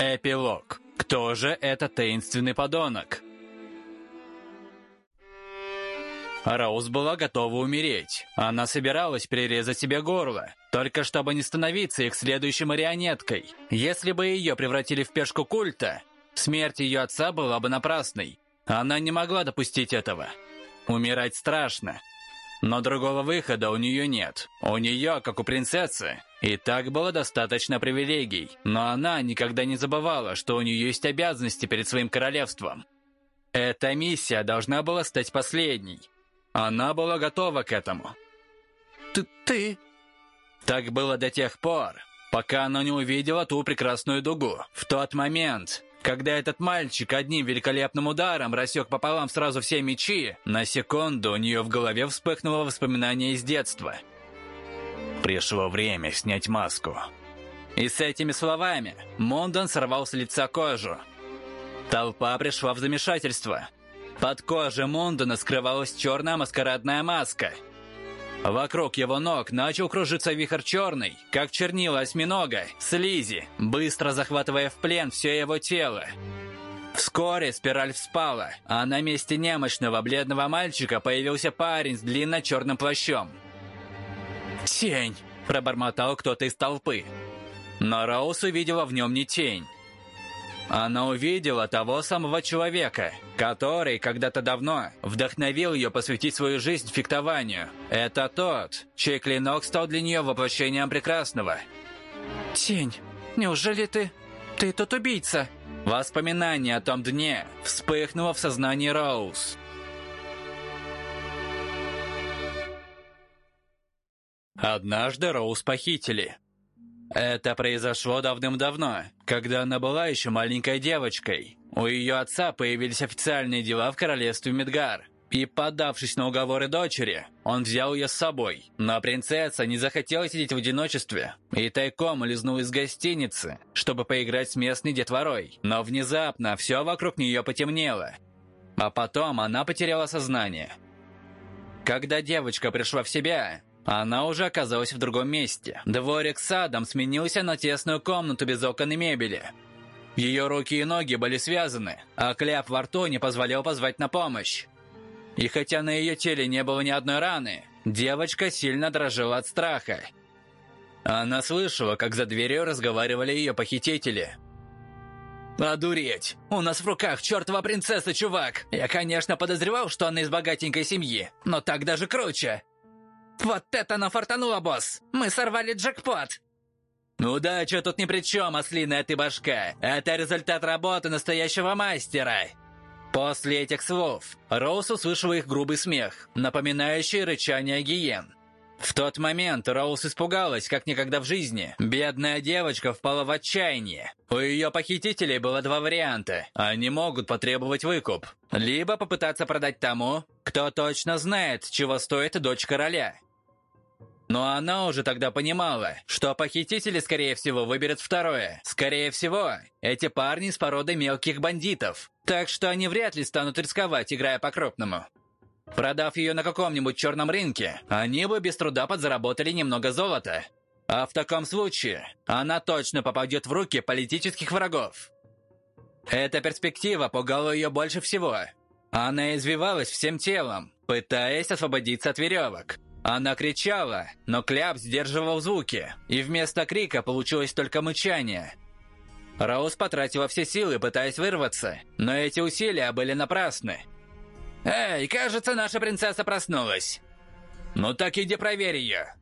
Эпилог. Кто же этот таинственный подонок? Роуз была готова умереть. Она собиралась перерезать себе горло, только чтобы не становиться их следующей марионеткой. Если бы ее превратили в пешку культа, смерть ее отца была бы напрасной. Она не могла допустить этого. Умирать страшно. Но другого выхода у нее нет. У нее, как у принцессы, и так было достаточно привилегий. Но она никогда не забывала, что у нее есть обязанности перед своим королевством. Эта миссия должна была стать последней. Она была готова к этому. Ты... ты... Так было до тех пор, пока она не увидела ту прекрасную дугу. В тот момент, когда этот мальчик одним великолепным ударом рассек пополам сразу все мечи, на секунду у нее в голове вспыхнуло воспоминание из детства. Пришло время снять маску. И с этими словами Мондон сорвал с лица кожу. Толпа пришла в замешательство. Под кожей Мондона скрывалась черная маскарадная маска. Вокруг его ног начал кружиться вихрь черный, как чернила осьминога, слизи, быстро захватывая в плен все его тело. Вскоре спираль вспала, а на месте немощного бледного мальчика появился парень с длинно-черным плащом. «Тень!» – пробормотал кто-то из толпы. Но Роуз увидела в нем не тень. Она увидела того самого человека, который когда-то давно вдохновил ее посвятить свою жизнь фехтованию. Это тот, чей клинок стал для нее воплощением прекрасного. «Тень, неужели ты... ты тот убийца?» Воспоминание о том дне вспыхнуло в сознании Роуз. Однажды Роуз похитили. Это произошло давным-давно, когда она была еще маленькой девочкой. У ее отца появились официальные дела в королевстве Мидгар. И, подавшись на уговоры дочери, он взял ее с собой. Но принцесса не захотела сидеть в одиночестве и тайком улизнула из гостиницы, чтобы поиграть с местной детворой. Но внезапно все вокруг нее потемнело. А потом она потеряла сознание. Когда девочка пришла в себя, она уже оказалась в другом месте. Дворик садом сменился на тесную комнату без окон и мебели. Ее руки и ноги были связаны, а кляп во рту не позволял позвать на помощь. И хотя на ее теле не было ни одной раны, девочка сильно дрожала от страха. Она слышала, как за дверью разговаривали ее похитители. «Одуреть! У нас в руках чертова принцесса, чувак! Я, конечно, подозревал, что она из богатенькой семьи, но так даже круче!» «Вот это нафартануло, босс! Мы сорвали джекпот!» «Удача тут ни при чем, ослиная ты башка! Это результат работы настоящего мастера!» После этих слов Роуз услышал их грубый смех, напоминающий рычание гиен. В тот момент Роуз испугалась, как никогда в жизни. Бедная девочка впала в отчаяние. У ее похитителей было два варианта. Они могут потребовать выкуп. Либо попытаться продать тому, кто точно знает, чего стоит дочь короля. Но она уже тогда понимала, что похитители, скорее всего, выберут второе. Скорее всего, эти парни с породы мелких бандитов. Так что они вряд ли станут рисковать, играя по-крупному. Продав ее на каком-нибудь черном рынке, они бы без труда подзаработали немного золота. А в таком случае она точно попадет в руки политических врагов. Эта перспектива пугала ее больше всего. Она извивалась всем телом, пытаясь освободиться от веревок. Она кричала, но кляп сдерживал звуки, и вместо крика получилось только мычание. Роуз потратила все силы, пытаясь вырваться, но эти усилия были напрасны. «Эй, кажется, наша принцесса проснулась!» «Ну так иди проверь ее!»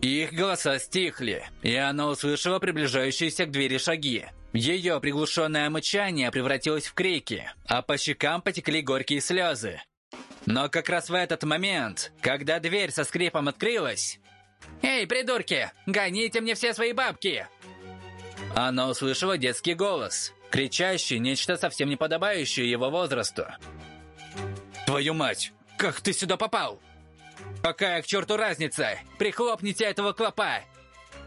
Их голоса стихли, и она услышала приближающиеся к двери шаги. Ее приглушенное мычание превратилось в крики, а по щекам потекли горькие слезы. Но как раз в этот момент, когда дверь со скрипом открылась... «Эй, придурки, гоните мне все свои бабки!» Она услышала детский голос, кричащий нечто совсем неподобающее его возрасту. «Твою мать, как ты сюда попал?» «Какая к черту разница? Прихлопните этого клопа!»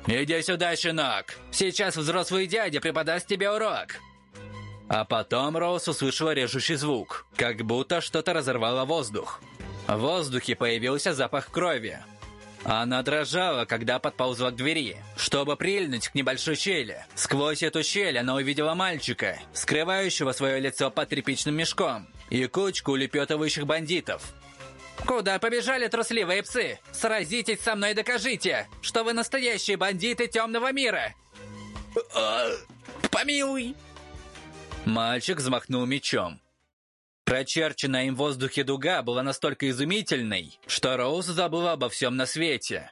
«Иди сюда, щенок! Сейчас взрослый дядя преподаст тебе урок!» А потом Роуз услышала режущий звук, как будто что-то разорвало воздух. В воздухе появился запах крови. Она дрожала, когда подползла к двери, чтобы прильнуть к небольшой щели. Сквозь эту щель она увидела мальчика, скрывающего свое лицо под тряпичным мешком, и кучку улепетывающих бандитов. «Куда побежали трусливые псы? Сразитесь со мной и докажите, что вы настоящие бандиты темного мира!» «Помилуй!» Мальчик взмахнул мечом. Прочерченная им в воздухе дуга была настолько изумительной, что Роуз забыла обо всем на свете.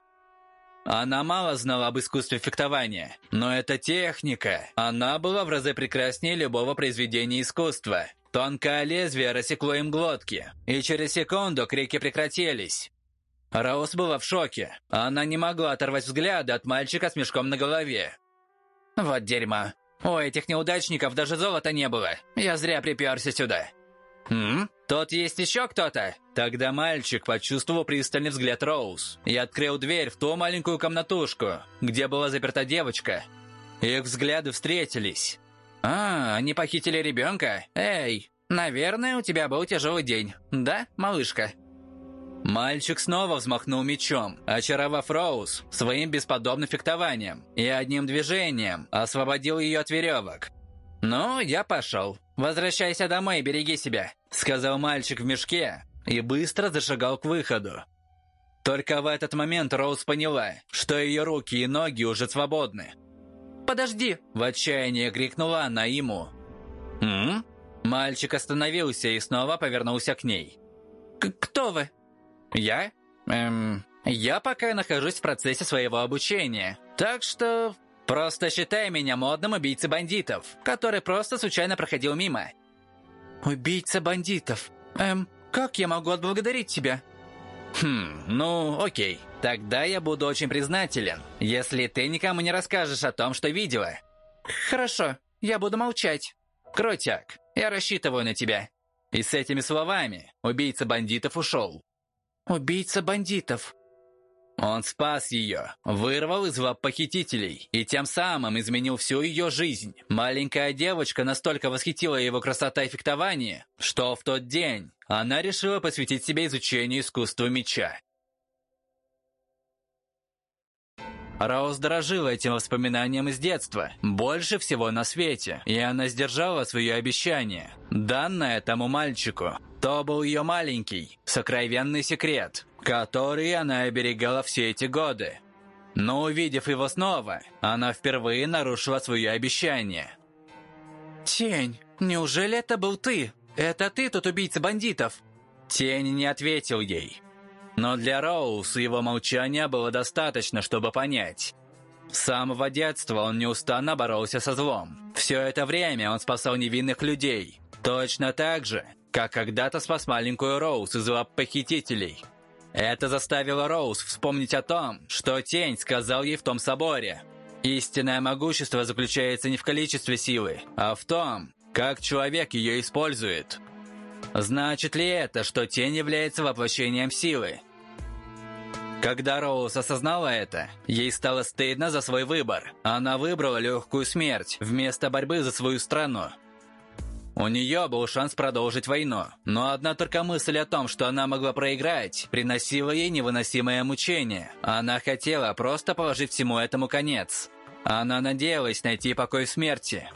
Она мало знала об искусстве фехтования, но эта техника, она была в разы прекраснее любого произведения искусства. Тонкое лезвие рассекло им глотки, и через секунду крики прекратились. Роуз была в шоке. Она не могла оторвать взгляда от мальчика с мешком на голове. «Вот дерьмо. У этих неудачников даже золота не было. Я зря приперся сюда». «М? Тут есть еще кто-то?» Тогда мальчик почувствовал пристальный взгляд Роуз и открыл дверь в ту маленькую комнатушку, где была заперта девочка. Их взгляды встретились. «А, они похитили ребенка? Эй, наверное, у тебя был тяжелый день, да, малышка?» Мальчик снова взмахнул мечом, очаровав Роуз своим бесподобным фехтованием и одним движением освободил ее от веревок. «Ну, я пошел. Возвращайся домой и береги себя», — сказал мальчик в мешке и быстро зашагал к выходу. Только в этот момент Роуз поняла, что ее руки и ноги уже свободны. «Подожди!» – в отчаянии крикнула она ему. «М?», Мальчик остановился и снова повернулся к ней. «Кто вы?» «Я? Эм, я пока нахожусь в процессе своего обучения, так что просто считай меня модным убийцей бандитов, который просто случайно проходил мимо». «Убийца бандитов? Эм, как я могу отблагодарить тебя?» «Хм, ну, окей. Тогда я буду очень признателен, если ты никому не расскажешь о том, что видела». «Хорошо, я буду молчать». «Крутяк, я рассчитываю на тебя». И с этими словами убийца бандитов ушел. «Убийца бандитов», он спас ее, вырвал из лап похитителей и тем самым изменил всю ее жизнь. Маленькая девочка настолько восхитила его красота и фехтование, что в тот день она решила посвятить себя изучению искусства меча. Роуз дорожила этим воспоминанием из детства, больше всего на свете, и она сдержала свое обещание, данное тому мальчику. То был ее маленький, сокровенный секрет, который она оберегала все эти годы. Но увидев его снова, она впервые нарушила свое обещание. «Тень, неужели это был ты? Это ты тут убийца бандитов?» Тень не ответил ей. Но для Роуз его молчания было достаточно, чтобы понять. С самого детства он неустанно боролся со злом. Все это время он спасал невинных людей. Точно так же, как когда-то спас маленькую Роуз из лап похитителей – это заставило Роуз вспомнить о том, что Тень сказал ей в том соборе. Истинное могущество заключается не в количестве силы, а в том, как человек ее использует. Значит ли это, что Тень является воплощением силы? Когда Роуз осознала это, ей стало стыдно за свой выбор. Она выбрала легкую смерть вместо борьбы за свою страну. У нее был шанс продолжить войну, но одна только мысль о том, что она могла проиграть, приносила ей невыносимое мучение. Она хотела просто положить всему этому конец. Она надеялась найти покой в смерти.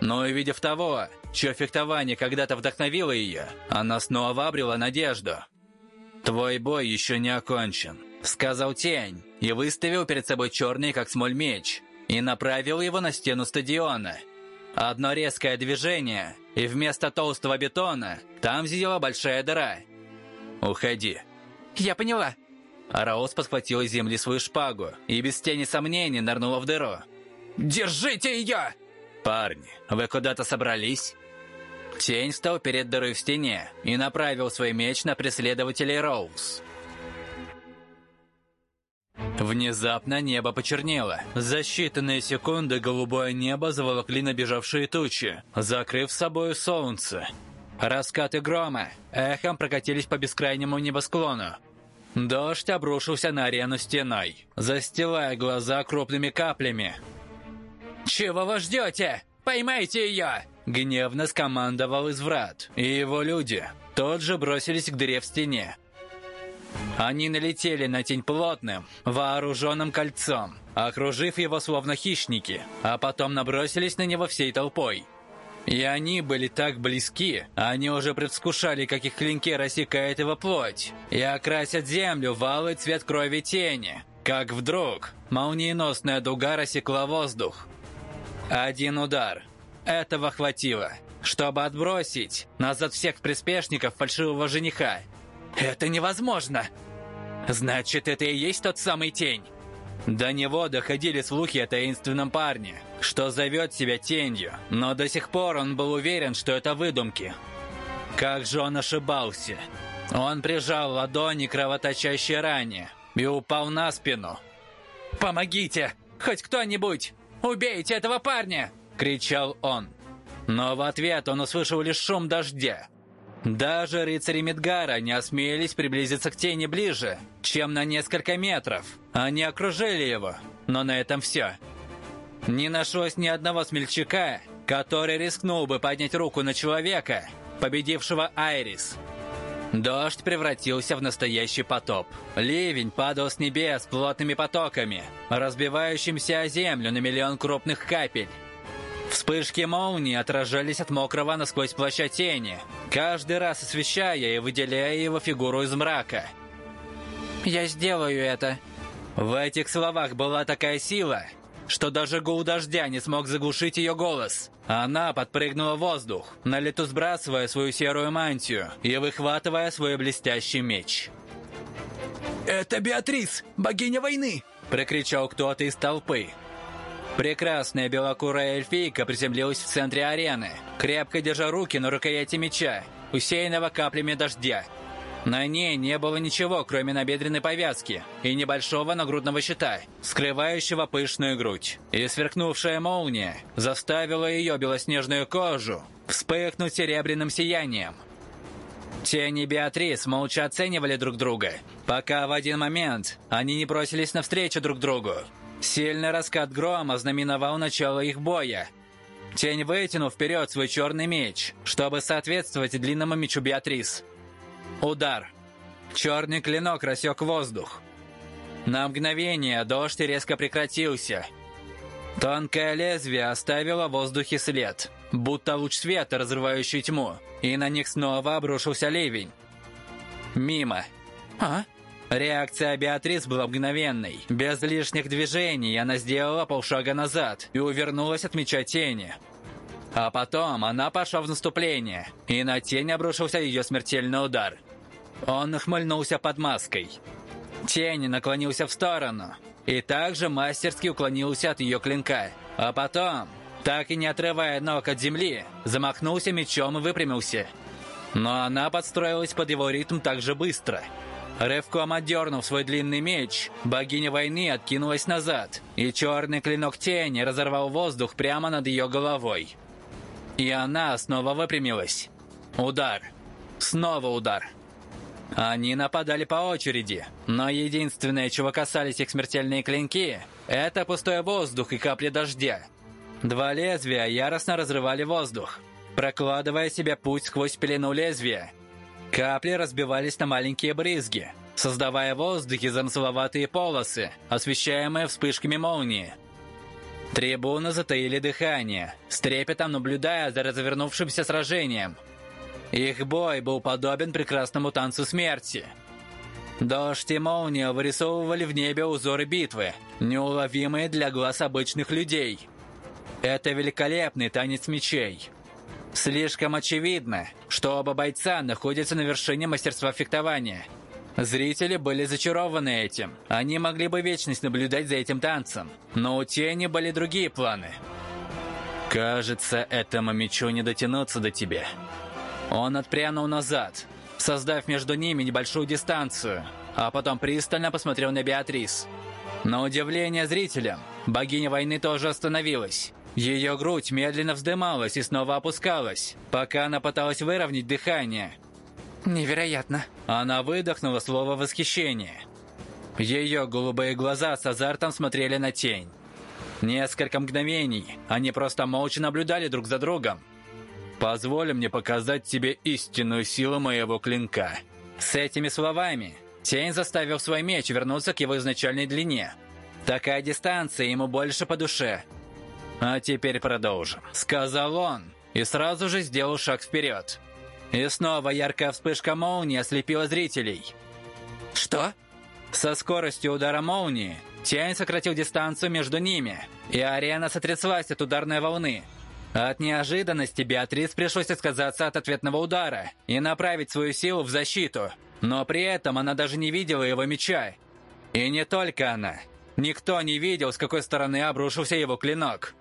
Но увидев того, чье фехтование когда-то вдохновило ее, она снова обрела надежду. «Твой бой еще не окончен», — сказал Тень, и выставил перед собой черный, как смоль, меч, и направил его на стену стадиона — Одно резкое движение, и вместо толстого бетона там зияла большая дыра. «Уходи». «Я поняла». Раус подхватил из земли свою шпагу и без тени сомнений нырнула в дыру. «Держите ее!» «Парни, вы куда-то собрались?» Тень встал перед дырой в стене и направил свой меч на преследователей Роуз. Внезапно небо почернело. За считанные секунды голубое небо заволокли набежавшие тучи, закрыв с собой солнце. Раскаты грома эхом прокатились по бескрайнему небосклону. Дождь обрушился на арену стеной, застилая глаза крупными каплями. «Чего вы ждете? Поймайте ее!» Гневно скомандовал изврат, и его люди тут же бросились к дыре в стене. Они налетели на тень плотным, вооруженным кольцом, окружив его словно хищники, а потом набросились на него всей толпой. И они были так близки, они уже предвкушали, как их клинки рассекает его плоть и окрасят землю в алый цвет крови тени, как вдруг молниеносная дуга рассекла воздух. Один удар. Этого хватило, чтобы отбросить назад всех приспешников фальшивого жениха. «Это невозможно!» «Значит, это и есть тот самый тень?» До него доходили слухи о таинственном парне, что зовет себя тенью, но до сих пор он был уверен, что это выдумки. Как же он ошибался. Он прижал ладони к кровоточащей ране и упал на спину. «Помогите! Хоть кто-нибудь! Убейте этого парня!» — кричал он. Но в ответ он услышал лишь шум дождя. Даже рыцари Мидгара не осмелились приблизиться к тени ближе, чем на несколько метров. Они окружили его, но на этом все. Не нашлось ни одного смельчака, который рискнул бы поднять руку на человека, победившего Айрис. Дождь превратился в настоящий потоп. Ливень падал с небес плотными потоками, разбивающимся о землю на миллион крупных капель. Вспышки молнии отражались от мокрого насквозь плаща тени, каждый раз освещая и выделяя его фигуру из мрака. «Я сделаю это». В этих словах была такая сила, что даже гул дождя не смог заглушить ее голос. Она подпрыгнула в воздух, на лету сбрасывая свою серую мантию и выхватывая свой блестящий меч. «Это Беатрис, богиня войны!» – прокричал кто-то из толпы. Прекрасная белокурая эльфийка приземлилась в центре арены, крепко держа руки на рукояти меча, усеянного каплями дождя. На ней не было ничего, кроме набедренной повязки и небольшого нагрудного щита, скрывающего пышную грудь. И сверкнувшая молния заставила ее белоснежную кожу вспыхнуть серебряным сиянием. Тени Беатрис молча оценивали друг друга, пока в один момент они не бросились навстречу друг другу. Сильный раскат грома знаменовал начало их боя. Тень вытянул вперед свой черный меч, чтобы соответствовать длинному мечу Беатрис. Удар. Черный клинок рассек воздух. На мгновение дождь резко прекратился. Тонкое лезвие оставило в воздухе след, будто луч света, разрывающий тьму, и на них снова обрушился ливень. Мимо. «А?» Реакция Беатрис была мгновенной. Без лишних движений она сделала полшага назад и увернулась от меча тени. А потом она пошла в наступление, и на тень обрушился ее смертельный удар. Он ухмыльнулся под маской. Тень наклонился в сторону и также мастерски уклонился от ее клинка. А потом, так и не отрывая ног от земли, замахнулся мечом и выпрямился. Но она подстроилась под его ритм так же быстро – Рывком отдернув свой длинный меч, богиня войны откинулась назад, и черный клинок тени разорвал воздух прямо над ее головой. И она снова выпрямилась. Удар. Снова удар. Они нападали по очереди, но единственное, чего касались их смертельные клинки, это пустой воздух и капли дождя. Два лезвия яростно разрывали воздух, прокладывая себе путь сквозь пелену лезвия, Капли разбивались на маленькие брызги, создавая в воздухе замысловатые полосы, освещаемые вспышками молнии. Трибуны затаили дыхание, с трепетом наблюдая за развернувшимся сражением. Их бой был подобен прекрасному танцу смерти. Дождь и молния вырисовывали в небе узоры битвы, неуловимые для глаз обычных людей. Это великолепный танец мечей – Слишком очевидно, что оба бойца находятся на вершине мастерства фехтования. Зрители были зачарованы этим. Они могли бы вечность наблюдать за этим танцем. Но у Тени были другие планы. «Кажется, этому мечу не дотянуться до тебя». Он отпрянул назад, создав между ними небольшую дистанцию, а потом пристально посмотрел на Беатрис. На удивление зрителям, богиня войны тоже остановилась. Ее грудь медленно вздымалась и снова опускалась, пока она пыталась выровнять дыхание. «Невероятно!» Она выдохнула слово восхищения. Ее голубые глаза с азартом смотрели на тень. Несколько мгновений они просто молча наблюдали друг за другом. «Позволь мне показать тебе истинную силу моего клинка». С этими словами Тень заставил свой меч вернуться к его изначальной длине. Такая дистанция ему больше по душе. «А теперь продолжим», — сказал он, и сразу же сделал шаг вперед. И снова яркая вспышка молнии ослепила зрителей. «Что?» Со скоростью удара молнии Тень сократил дистанцию между ними, и арена сотряслась от ударной волны. От неожиданности Беатрис пришлось отказаться от ответного удара и направить свою силу в защиту, но при этом она даже не видела его меча. И не только она. Никто не видел, с какой стороны обрушился его клинок.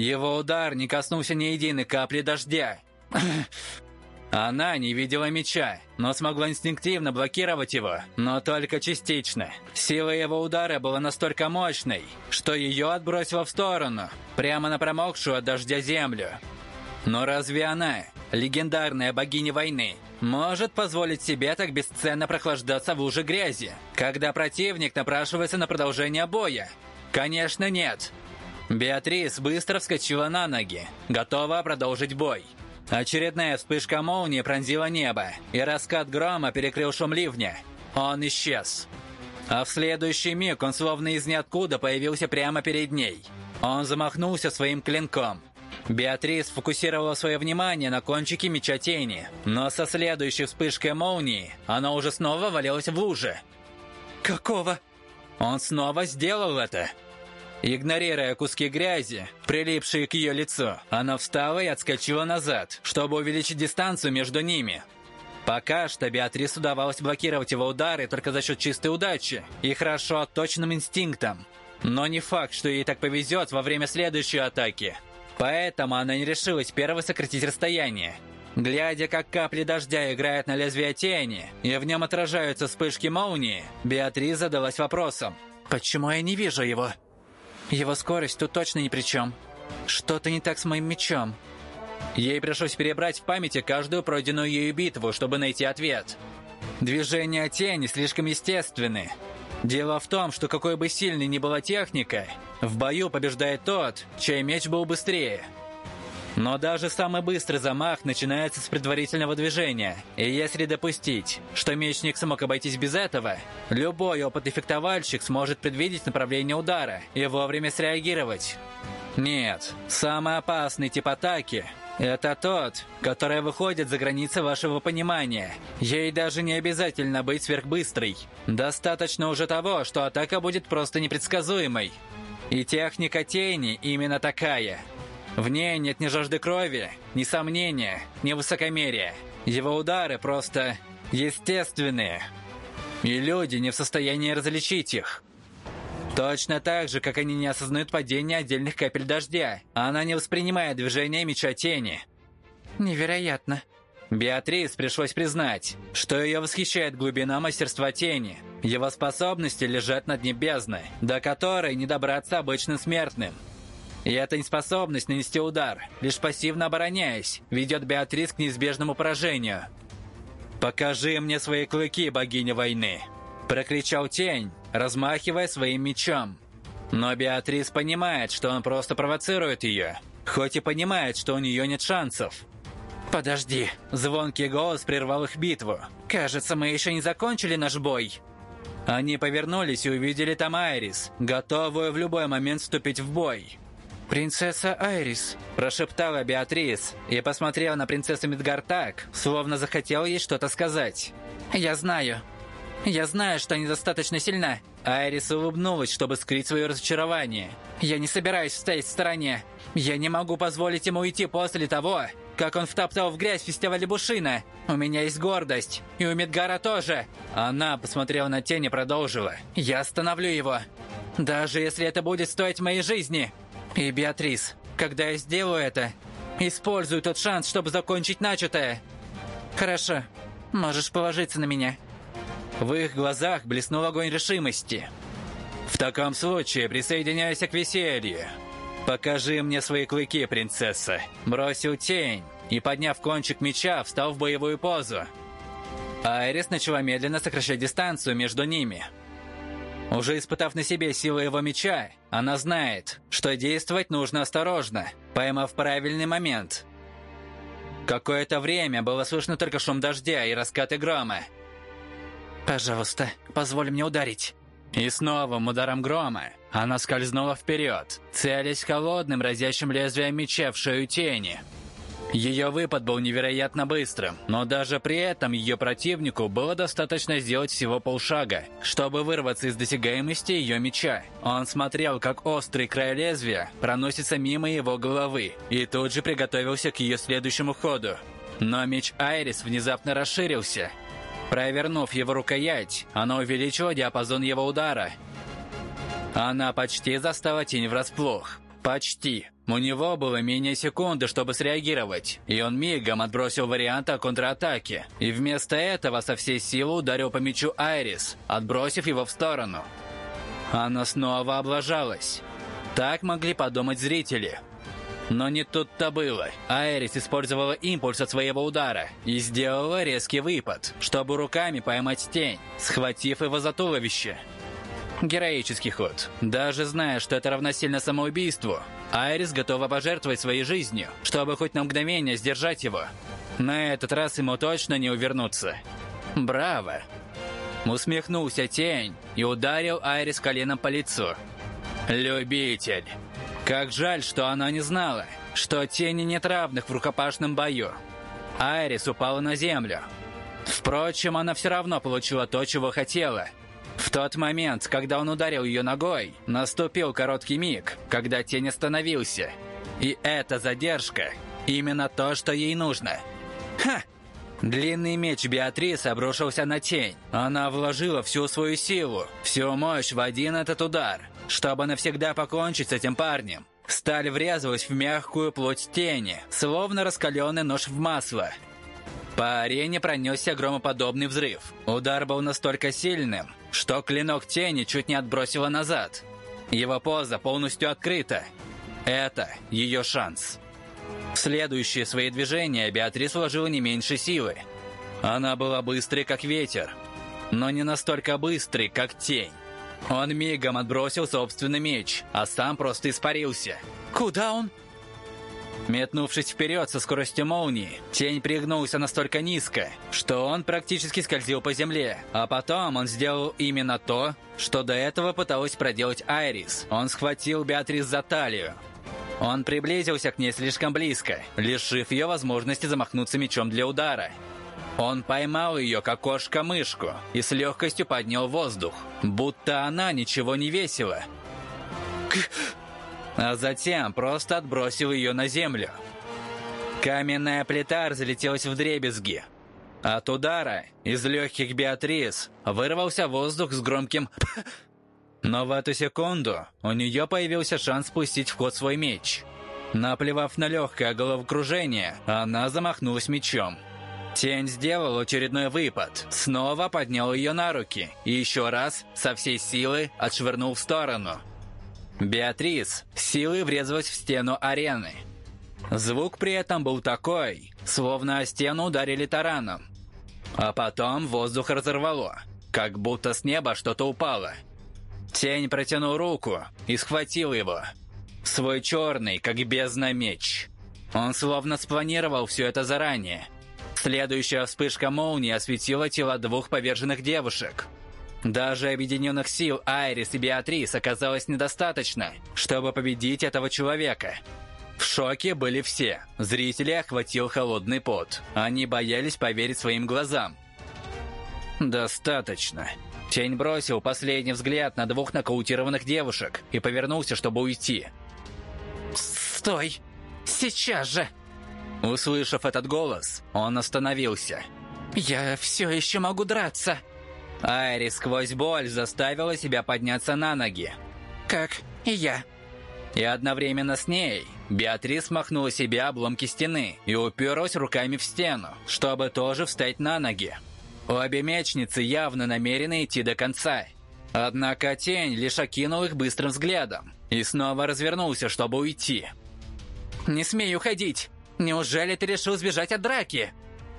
Его удар не коснулся ни единой капли дождя. Она не видела меча, но смогла инстинктивно блокировать его, но только частично. Сила его удара была настолько мощной, что ее отбросило в сторону, прямо на промокшую от дождя землю. Но разве она, легендарная богиня войны, может позволить себе так бесценно прохлаждаться в луже грязи, когда противник напрашивается на продолжение боя? Конечно, нет. Беатрис быстро вскочила на ноги, готова продолжить бой. Очередная вспышка молнии пронзила небо, и раскат грома перекрыл шум ливня. Он исчез. А в следующий миг он словно из ниоткуда появился прямо перед ней. Он замахнулся своим клинком. Беатрис фокусировала свое внимание на кончике меча тени, но со следующей вспышкой молнии она уже снова валялась в луже. «Какого?» Он снова сделал это. Игнорируя куски грязи, прилипшие к ее лицу, она встала и отскочила назад, чтобы увеличить дистанцию между ними. Пока что Беатрис удавалось блокировать его удары только за счет чистой удачи и хорошо отточенным инстинктом. Но не факт, что ей так повезет во время следующей атаки. Поэтому она не решилась первой сократить расстояние. Глядя, как капли дождя играют на лезвие тени, и в нем отражаются вспышки молнии, Беатрис задалась вопросом. «Почему я не вижу его?» Его скорость тут точно ни при чем. Что-то не так с моим мечом. Ей пришлось перебрать в памяти каждую пройденную ею битву, чтобы найти ответ. Движения тени слишком естественны. Дело в том, что какой бы сильной ни была техника, в бою побеждает тот, чей меч был быстрее – но даже самый быстрый замах начинается с предварительного движения, и если допустить, что мечник смог обойтись без этого, любой опытный фехтовальщик сможет предвидеть направление удара и вовремя среагировать. Нет, самый опасный тип атаки – это тот, который выходит за границы вашего понимания. Ей даже не обязательно быть сверхбыстрой. Достаточно уже того, что атака будет просто непредсказуемой. И техника тени именно такая – в ней нет ни жажды крови, ни сомнения, ни высокомерия. Его удары просто естественные. И люди не в состоянии различить их. Точно так же, как они не осознают падение отдельных капель дождя. Она не воспринимает движение меча тени. Невероятно. Беатрис пришлось признать, что ее восхищает глубина мастерства тени. Его способности лежат на дне бездны, до которой не добраться обычным смертным. И эта неспособность нанести удар, лишь пассивно обороняясь, ведет Беатрис к неизбежному поражению. «Покажи мне свои клыки, богиня войны!» Прокричал тень, размахивая своим мечом. Но Беатрис понимает, что он просто провоцирует ее, хоть и понимает, что у нее нет шансов. «Подожди!» Звонкий голос прервал их битву. «Кажется, мы еще не закончили наш бой!» Они повернулись и увидели там Айрис, готовую в любой момент вступить в бой. «Принцесса Айрис», – прошептала Беатрис и посмотрела на принцессу Мидгар так, словно захотела ей что-то сказать. «Я знаю. Я знаю, что недостаточно сильна». Айрис улыбнулась, чтобы скрыть свое разочарование. «Я не собираюсь стоять в стороне. Я не могу позволить ему уйти после того, как он втоптал в грязь фестиваль Бушина. У меня есть гордость. И у Мидгара тоже». Она посмотрела на тень и продолжила. «Я остановлю его. Даже если это будет стоить моей жизни». И, Беатрис, когда я сделаю это, используй тот шанс, чтобы закончить начатое. Хорошо, можешь положиться на меня. В их глазах блеснул огонь решимости. В таком случае присоединяйся к веселью. Покажи мне свои клыки, принцесса. Бросил тень и, подняв кончик меча, встал в боевую позу. Айрис начала медленно сокращать дистанцию между ними – уже испытав на себе силу его меча, она знает, что действовать нужно осторожно, поймав правильный момент. Какое-то время было слышно только шум дождя и раскаты грома. Пожалуйста, позволь мне ударить. И с новым ударом грома она скользнула вперед, целясь холодным, разящим лезвием меча в шею тени. Ее выпад был невероятно быстрым, но даже при этом ее противнику было достаточно сделать всего полшага, чтобы вырваться из досягаемости ее меча. Он смотрел, как острый край лезвия проносится мимо его головы, и тут же приготовился к ее следующему ходу. Но меч Айрис внезапно расширился. Провернув его рукоять, она увеличила диапазон его удара. Она почти застала тень врасплох. Почти. У него было менее секунды, чтобы среагировать, и он мигом отбросил вариант о контратаке, и вместо этого со всей силы ударил по мячу Айрис, отбросив его в сторону. Она снова облажалась. Так могли подумать зрители. Но не тут-то было. Айрис использовала импульс от своего удара и сделала резкий выпад, чтобы руками поймать тень, схватив его за туловище. Героический ход. Даже зная, что это равносильно самоубийству, Айрис готова пожертвовать своей жизнью, чтобы хоть на мгновение сдержать его. На этот раз ему точно не увернуться. Браво! Усмехнулся тень и ударил Айрис коленом по лицу. Любитель. Как жаль, что она не знала, что тени нет равных в рукопашном бою. Айрис упала на землю. Впрочем, она все равно получила то, чего хотела – в тот момент, когда он ударил ее ногой, наступил короткий миг, когда тень остановился. И эта задержка – именно то, что ей нужно. Ха! Длинный меч Беатрис обрушился на тень. Она вложила всю свою силу, всю мощь в один этот удар, чтобы навсегда покончить с этим парнем. Сталь врезалась в мягкую плоть тени, словно раскаленный нож в масло. По арене пронесся громоподобный взрыв. Удар был настолько сильным, что клинок тени чуть не отбросило назад. Его поза полностью открыта. Это ее шанс. В следующие свои движения Беатрис вложила не меньше силы. Она была быстрой, как ветер, но не настолько быстрой, как тень. Он мигом отбросил собственный меч, а сам просто испарился. «Куда он?» Метнувшись вперед со скоростью молнии, тень пригнулся настолько низко, что он практически скользил по земле. А потом он сделал именно то, что до этого пыталась проделать Айрис. Он схватил Беатрис за талию. Он приблизился к ней слишком близко, лишив ее возможности замахнуться мечом для удара. Он поймал ее, как кошка-мышку, и с легкостью поднял воздух, будто она ничего не весила а затем просто отбросил ее на землю. Каменная плита разлетелась в дребезги. От удара из легких Беатрис вырвался воздух с громким Но в эту секунду у нее появился шанс спустить в ход свой меч. Наплевав на легкое головокружение, она замахнулась мечом. Тень сделал очередной выпад, снова поднял ее на руки и еще раз со всей силы отшвырнул в сторону – Беатрис силой врезалась в стену арены. Звук при этом был такой, словно о стену ударили тараном. А потом воздух разорвало, как будто с неба что-то упало. Тень протянул руку и схватил его. Свой черный, как бездна меч. Он словно спланировал все это заранее. Следующая вспышка молнии осветила тела двух поверженных девушек – даже объединенных сил Айрис и Беатрис оказалось недостаточно, чтобы победить этого человека. В шоке были все. Зрители охватил холодный пот. Они боялись поверить своим глазам. «Достаточно». Тень бросил последний взгляд на двух нокаутированных девушек и повернулся, чтобы уйти. «Стой! Сейчас же!» Услышав этот голос, он остановился. «Я все еще могу драться!» Айри сквозь боль заставила себя подняться на ноги. «Как и я». И одновременно с ней Беатрис махнула себе обломки стены и уперлась руками в стену, чтобы тоже встать на ноги. Обе мечницы явно намерены идти до конца. Однако тень лишь окинул их быстрым взглядом и снова развернулся, чтобы уйти. «Не смей уходить! Неужели ты решил сбежать от драки?»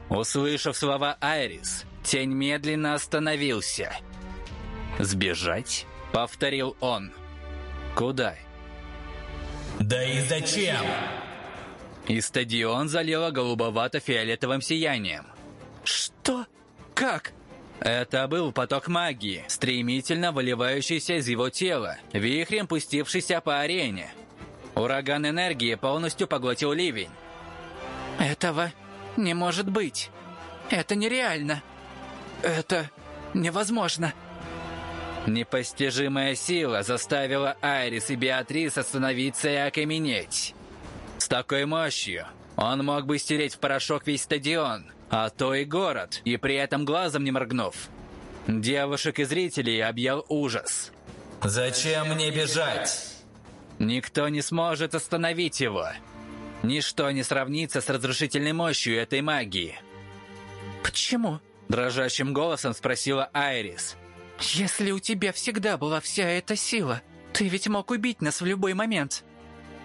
Услышав слова Айрис, Тень медленно остановился. «Сбежать?» — повторил он. «Куда?» «Да и зачем?» И стадион залило голубовато-фиолетовым сиянием. «Что? Как?» Это был поток магии, стремительно выливающийся из его тела, вихрем пустившийся по арене. Ураган энергии полностью поглотил ливень. «Этого не может быть. Это нереально. Это невозможно». Непостижимая сила заставила Айрис и Беатрис остановиться и окаменеть. С такой мощью он мог бы стереть в порошок весь стадион, а то и город, и при этом глазом не моргнув. Девушек и зрителей объял ужас. Зачем мне бежать? Никто не сможет остановить его. Ничто не сравнится с разрушительной мощью этой магии. «Почему?» – дрожащим голосом спросила Айрис. «Если у тебя всегда была вся эта сила, ты ведь мог убить нас в любой момент».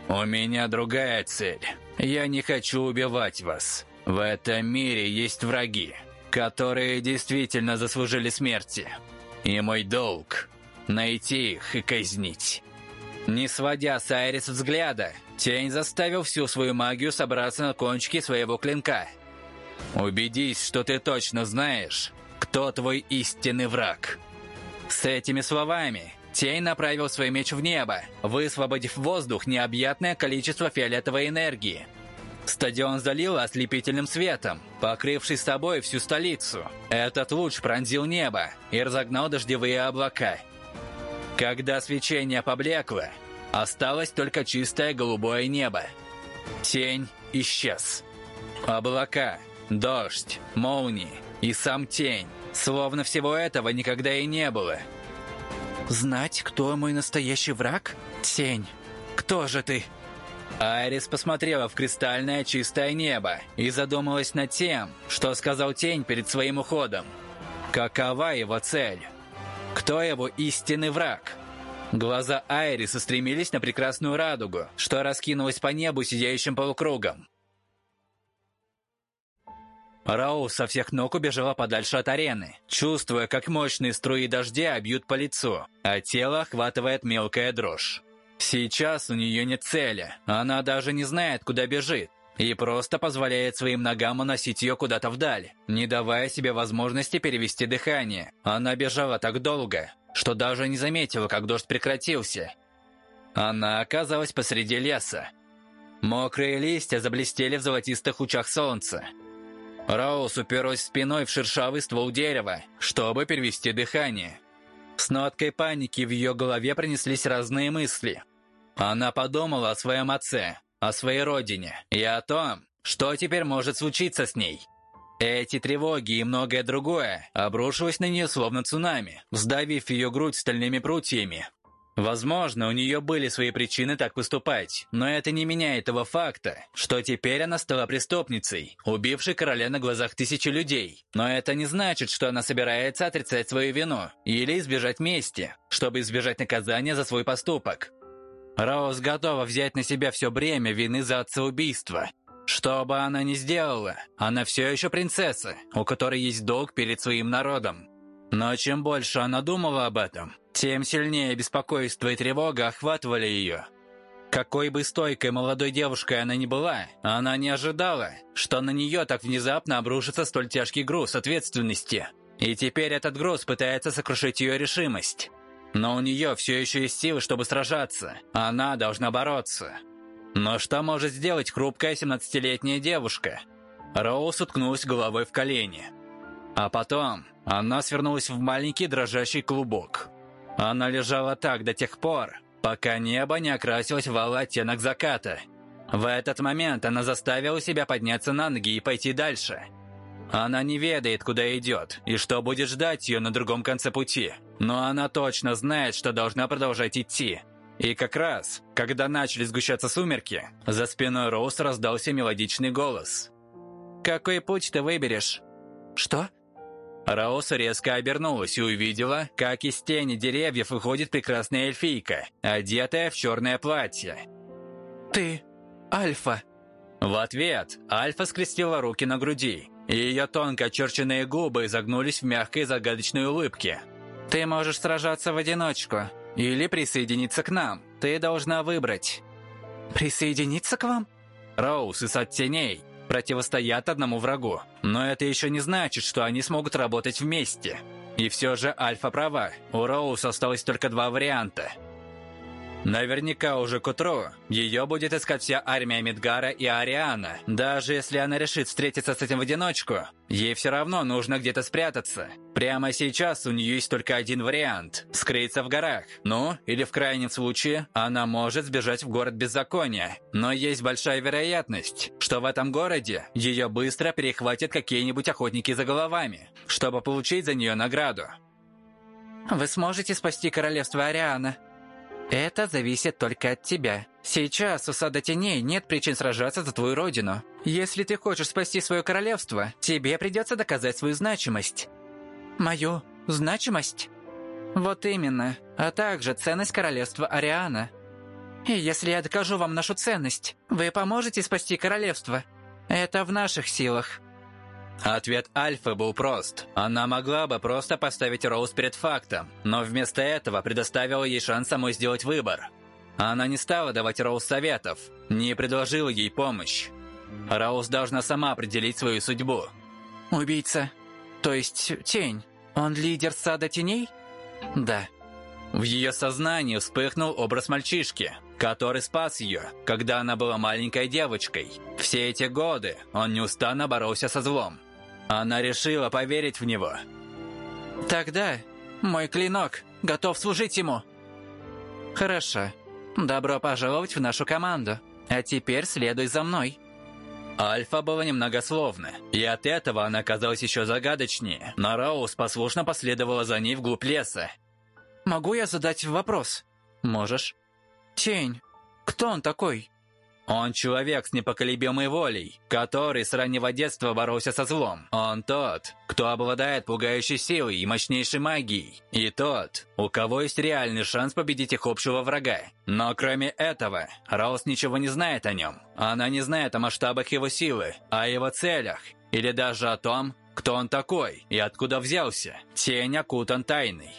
«У меня другая цель. Я не хочу убивать вас. В этом мире есть враги, которые действительно заслужили смерти. И мой долг — найти их и казнить». Не сводя с Айрис взгляда, тень заставил всю свою магию собраться на кончике своего клинка. «Убедись, что ты точно знаешь, кто твой истинный враг». С этими словами тень направил свой меч в небо, высвободив в воздух необъятное количество фиолетовой энергии — Стадион залило ослепительным светом, покрывший собой всю столицу. Этот луч пронзил небо и разогнал дождевые облака. Когда свечение поблекло, осталось только чистое голубое небо. Тень исчез. Облака, дождь, молнии и сам тень. Словно всего этого никогда и не было. «Знать, кто мой настоящий враг? Тень. Кто же ты?» Айрис посмотрела в кристальное чистое небо и задумалась над тем, что сказал тень перед своим уходом. Какова его цель? Кто его истинный враг? Глаза Айрис устремились на прекрасную радугу, что раскинулась по небу сидящим полукругом. Рау со всех ног убежала подальше от арены, чувствуя, как мощные струи дождя бьют по лицу, а тело охватывает мелкая дрожь. Сейчас у нее нет цели, она даже не знает, куда бежит, и просто позволяет своим ногам уносить ее куда-то вдаль, не давая себе возможности перевести дыхание. Она бежала так долго, что даже не заметила, как дождь прекратился. Она оказалась посреди леса. Мокрые листья заблестели в золотистых лучах солнца. Роуз уперлась спиной в шершавый ствол дерева, чтобы перевести дыхание. С ноткой паники в ее голове принеслись разные мысли. Она подумала о своем отце, о своей родине и о том, что теперь может случиться с ней. Эти тревоги и многое другое обрушилось на нее словно цунами, сдавив ее грудь стальными прутьями. Возможно, у нее были свои причины так поступать, но это не меняет того факта, что теперь она стала преступницей, убившей короля на глазах тысячи людей. Но это не значит, что она собирается отрицать свою вину или избежать мести, чтобы избежать наказания за свой поступок. Роуз готова взять на себя все бремя вины за отцеубийство. Что бы она ни сделала, она все еще принцесса, у которой есть долг перед своим народом. Но чем больше она думала об этом, тем сильнее беспокойство и тревога охватывали ее. Какой бы стойкой молодой девушкой она ни была, она не ожидала, что на нее так внезапно обрушится столь тяжкий груз ответственности. И теперь этот груз пытается сокрушить ее решимость. Но у нее все еще есть силы, чтобы сражаться. Она должна бороться. Но что может сделать хрупкая 17-летняя девушка? Роуз уткнулась головой в колени. А потом она свернулась в маленький дрожащий клубок. Она лежала так до тех пор, пока небо не окрасилось в алый оттенок заката. В этот момент она заставила себя подняться на ноги и пойти дальше. Она не ведает, куда идет, и что будет ждать ее на другом конце пути. Но она точно знает, что должна продолжать идти. И как раз, когда начали сгущаться сумерки, за спиной Роуз раздался мелодичный голос. «Какой путь ты выберешь?» «Что?» Раос резко обернулась и увидела, как из тени деревьев выходит прекрасная эльфийка, одетая в черное платье. «Ты Альфа!» В ответ Альфа скрестила руки на груди, и ее тонко очерченные губы изогнулись в мягкой загадочной улыбке. «Ты можешь сражаться в одиночку или присоединиться к нам. Ты должна выбрать». «Присоединиться к вам?» Роуз из от теней противостоят одному врагу. Но это еще не значит, что они смогут работать вместе. И все же Альфа права. У Роуз осталось только два варианта – Наверняка уже к утру ее будет искать вся армия Мидгара и Ариана. Даже если она решит встретиться с этим в одиночку, ей все равно нужно где-то спрятаться. Прямо сейчас у нее есть только один вариант – скрыться в горах. Ну, или в крайнем случае, она может сбежать в город беззакония. Но есть большая вероятность, что в этом городе ее быстро перехватят какие-нибудь охотники за головами, чтобы получить за нее награду. «Вы сможете спасти королевство Ариана?» Это зависит только от тебя. Сейчас у Сада Теней нет причин сражаться за твою родину. Если ты хочешь спасти свое королевство, тебе придется доказать свою значимость. Мою значимость? Вот именно. А также ценность королевства Ариана. И если я докажу вам нашу ценность, вы поможете спасти королевство. Это в наших силах. Ответ Альфы был прост. Она могла бы просто поставить Роуз перед фактом, но вместо этого предоставила ей шанс самой сделать выбор. Она не стала давать Роуз советов, не предложила ей помощь. Роуз должна сама определить свою судьбу. «Убийца, то есть тень, он лидер сада теней?» «Да». В ее сознании вспыхнул образ мальчишки, который спас ее, когда она была маленькой девочкой. Все эти годы он неустанно боролся со злом. Она решила поверить в него. Тогда мой клинок готов служить ему. Хорошо. Добро пожаловать в нашу команду. А теперь следуй за мной. Альфа была немногословна, и от этого она казалась еще загадочнее, но Роуз послушно последовала за ней вглубь леса. «Могу я задать вопрос?» «Можешь». «Тень. Кто он такой?» Он человек с непоколебимой волей, который с раннего детства боролся со злом. Он тот, кто обладает пугающей силой и мощнейшей магией. И тот, у кого есть реальный шанс победить их общего врага. Но кроме этого, Роуз ничего не знает о нем. Она не знает о масштабах его силы, о его целях, или даже о том, кто он такой и откуда взялся. Тень окутан тайной.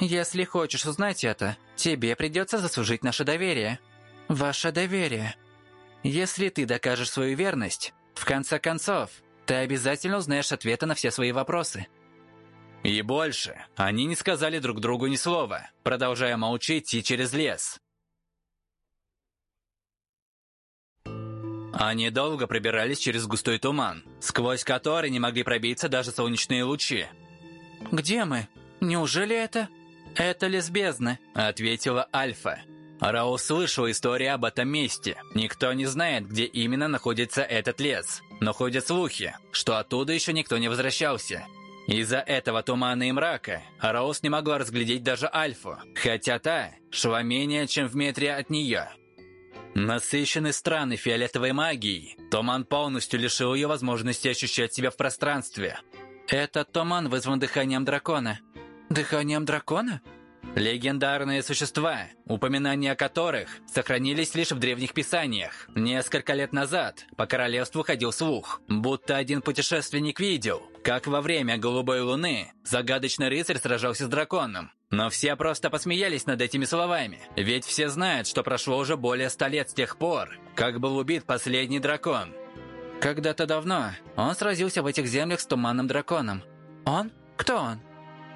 «Если хочешь узнать это, тебе придется заслужить наше доверие». «Ваше доверие», если ты докажешь свою верность, в конце концов, ты обязательно узнаешь ответы на все свои вопросы. И больше они не сказали друг другу ни слова, продолжая молчать идти через лес. Они долго пробирались через густой туман, сквозь который не могли пробиться даже солнечные лучи. «Где мы? Неужели это?» «Это лес бездны», — ответила Альфа. Рао слышал историю об этом месте. Никто не знает, где именно находится этот лес. Но ходят слухи, что оттуда еще никто не возвращался. Из-за этого тумана и мрака Раус не могла разглядеть даже Альфу, хотя та шла менее чем в метре от нее. Насыщенный странной фиолетовой магией, туман полностью лишил ее возможности ощущать себя в пространстве. Этот туман вызван дыханием дракона. Дыханием дракона? Легендарные существа, упоминания о которых сохранились лишь в древних писаниях. Несколько лет назад по королевству ходил слух, будто один путешественник видел, как во время Голубой Луны загадочный рыцарь сражался с драконом. Но все просто посмеялись над этими словами, ведь все знают, что прошло уже более ста лет с тех пор, как был убит последний дракон. Когда-то давно он сразился в этих землях с туманным драконом. Он? Кто он?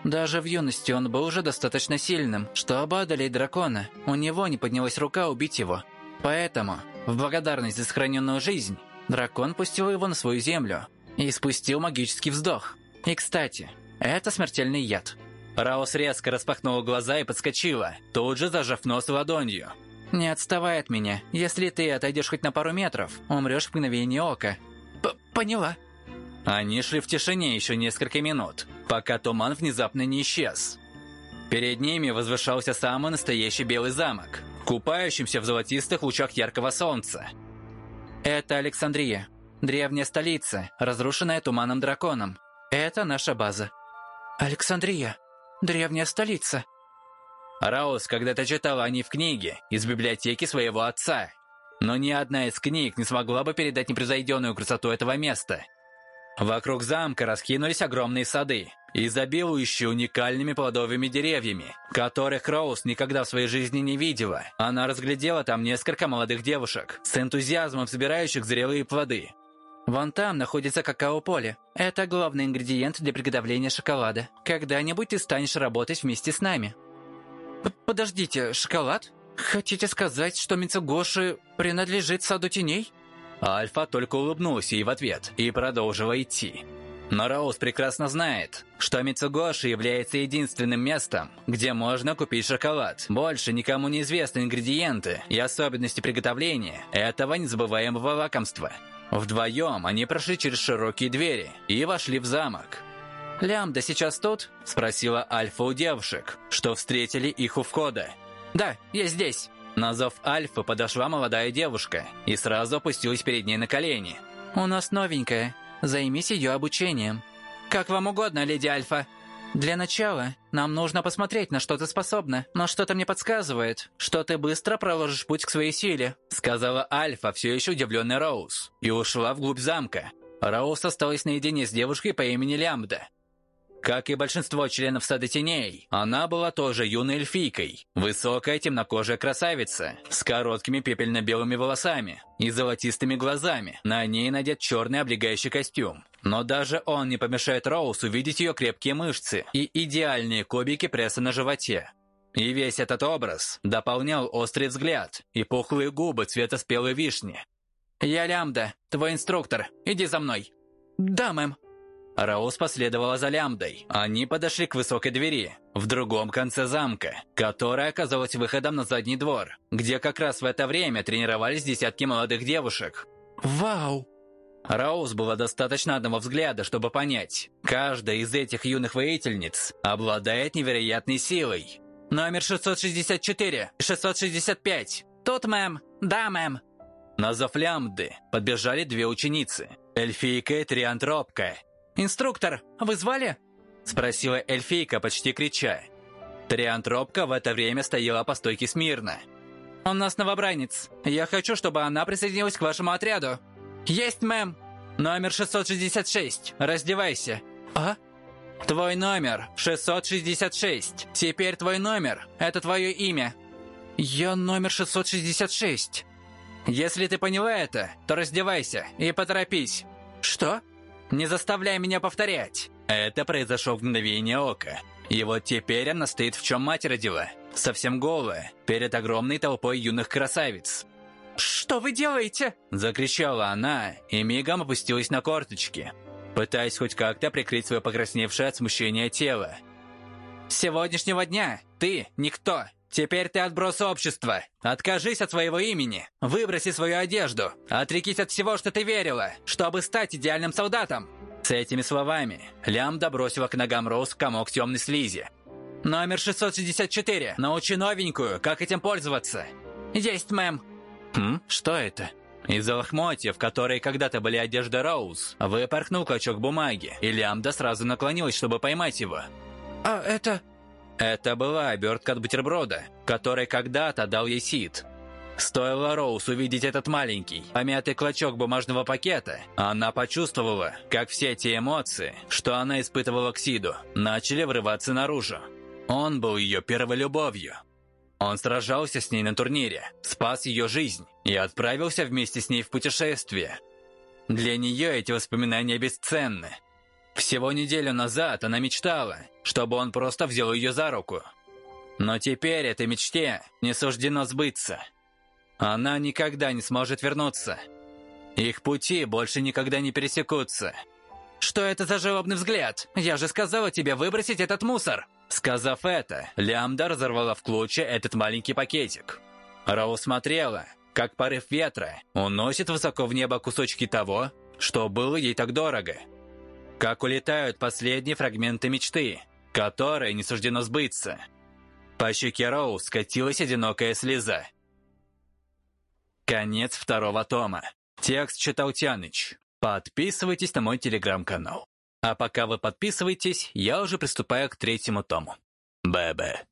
Даже в юности он был уже достаточно сильным, чтобы одолеть дракона. У него не поднялась рука убить его. Поэтому, в благодарность за сохраненную жизнь, дракон пустил его на свою землю и спустил магический вздох. И, кстати, это смертельный яд. Раус резко распахнула глаза и подскочила, тут же зажав нос ладонью. «Не отставай от меня. Если ты отойдешь хоть на пару метров, умрешь в мгновение ока». П «Поняла». Они шли в тишине еще несколько минут, пока туман внезапно не исчез. Перед ними возвышался самый настоящий белый замок, купающимся в золотистых лучах яркого солнца. Это Александрия, древняя столица, разрушенная туманным драконом. Это наша база. Александрия, древняя столица. Раус когда-то читала о ней в книге из библиотеки своего отца. Но ни одна из книг не смогла бы передать непревзойденную красоту этого места – Вокруг замка раскинулись огромные сады, изобилующие уникальными плодовыми деревьями, которых Роуз никогда в своей жизни не видела. Она разглядела там несколько молодых девушек, с энтузиазмом собирающих зрелые плоды. Вон там находится какао-поле. Это главный ингредиент для приготовления шоколада. Когда-нибудь ты станешь работать вместе с нами. Подождите, шоколад? Хотите сказать, что Мицугоши принадлежит саду теней? Альфа только улыбнулся ей в ответ и продолжила идти. Но Роуз прекрасно знает, что Мицугоши является единственным местом, где можно купить шоколад. Больше никому не известны ингредиенты и особенности приготовления этого незабываемого лакомства. Вдвоем они прошли через широкие двери и вошли в замок. «Лямда сейчас тут?» – спросила Альфа у девушек, что встретили их у входа. «Да, я здесь». На зов Альфы подошла молодая девушка и сразу опустилась перед ней на колени. «У нас новенькая. Займись ее обучением». «Как вам угодно, леди Альфа», «Для начала нам нужно посмотреть, на что ты способна, но что-то мне подсказывает, что ты быстро проложишь путь к своей силе», сказала Альфа, все еще удивленный Роуз, и ушла вглубь замка. Роуз осталась наедине с девушкой по имени Лямбда. Как и большинство членов Сада Теней, она была тоже юной эльфийкой. Высокая темнокожая красавица с короткими пепельно-белыми волосами и золотистыми глазами. На ней надет черный облегающий костюм. Но даже он не помешает Роуз увидеть ее крепкие мышцы и идеальные кубики пресса на животе. И весь этот образ дополнял острый взгляд и пухлые губы цвета спелой вишни. «Я Лямда, твой инструктор. Иди за мной». «Да, мэм», Раус последовала за лямдой. Они подошли к высокой двери, в другом конце замка, которая оказалась выходом на задний двор, где как раз в это время тренировались десятки молодых девушек. «Вау!» Раус было достаточно одного взгляда, чтобы понять. Каждая из этих юных воительниц обладает невероятной силой. «Номер 664, 665. Тут, мэм. Да, мэм». На зов лямды подбежали две ученицы. Эльфийка и Триантропка «Инструктор, вы звали?» Спросила эльфийка, почти крича. Триантропка в это время стояла по стойке смирно. «У нас новобранец. Я хочу, чтобы она присоединилась к вашему отряду». «Есть, мэм!» «Номер 666. Раздевайся». «А?» «Твой номер 666. Теперь твой номер. Это твое имя». «Я номер 666». «Если ты поняла это, то раздевайся и поторопись». «Что?» Не заставляй меня повторять!» Это произошло в мгновение ока. И вот теперь она стоит в чем мать родила, совсем голая, перед огромной толпой юных красавиц. «Что вы делаете?» Закричала она и мигом опустилась на корточки, пытаясь хоть как-то прикрыть свое покрасневшее от смущения тело. «С сегодняшнего дня ты никто!» Теперь ты отброс общества. Откажись от своего имени. Выброси свою одежду. Отрекись от всего, что ты верила, чтобы стать идеальным солдатом. С этими словами Лямда бросила к ногам Роуз комок темной слизи. Номер 664. Научи новенькую, как этим пользоваться. Есть, мэм. Хм, что это? Из-за лохмотьев, которые когда-то были одежда Роуз, выпорхнул клочок бумаги, и Лямда сразу наклонилась, чтобы поймать его. «А это...» Это была обертка от бутерброда, который когда-то дал ей Сид. Стоило Роуз увидеть этот маленький, помятый клочок бумажного пакета, она почувствовала, как все те эмоции, что она испытывала к Сиду, начали врываться наружу. Он был ее первой любовью. Он сражался с ней на турнире, спас ее жизнь и отправился вместе с ней в путешествие. Для нее эти воспоминания бесценны – всего неделю назад она мечтала, чтобы он просто взял ее за руку. Но теперь этой мечте не суждено сбыться. Она никогда не сможет вернуться. Их пути больше никогда не пересекутся. «Что это за жалобный взгляд? Я же сказала тебе выбросить этот мусор!» Сказав это, Лямда разорвала в клочья этот маленький пакетик. Роу смотрела, как порыв ветра уносит высоко в небо кусочки того, что было ей так дорого – как улетают последние фрагменты мечты, которые не суждено сбыться. По щеке Роу скатилась одинокая слеза. Конец второго тома. Текст читал Тяныч. Подписывайтесь на мой телеграм-канал. А пока вы подписываетесь, я уже приступаю к третьему тому. Б.Б.